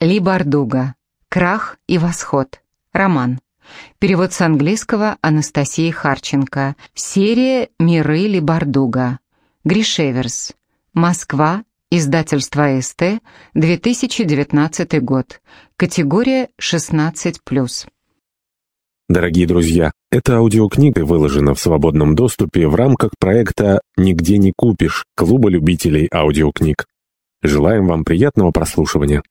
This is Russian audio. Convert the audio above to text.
Ли Бардуга. Крах и восход. Роман. Перевод с английского Анастасии Харченко. Серия «Миры Ли Бардуга». Гришеверс. Москва. Издательство СТ. 2019 год. Категория 16+. Дорогие друзья, эта аудиокнига выложена в свободном доступе в рамках проекта «Нигде не купишь» Клуба любителей аудиокниг. Желаем вам приятного прослушивания.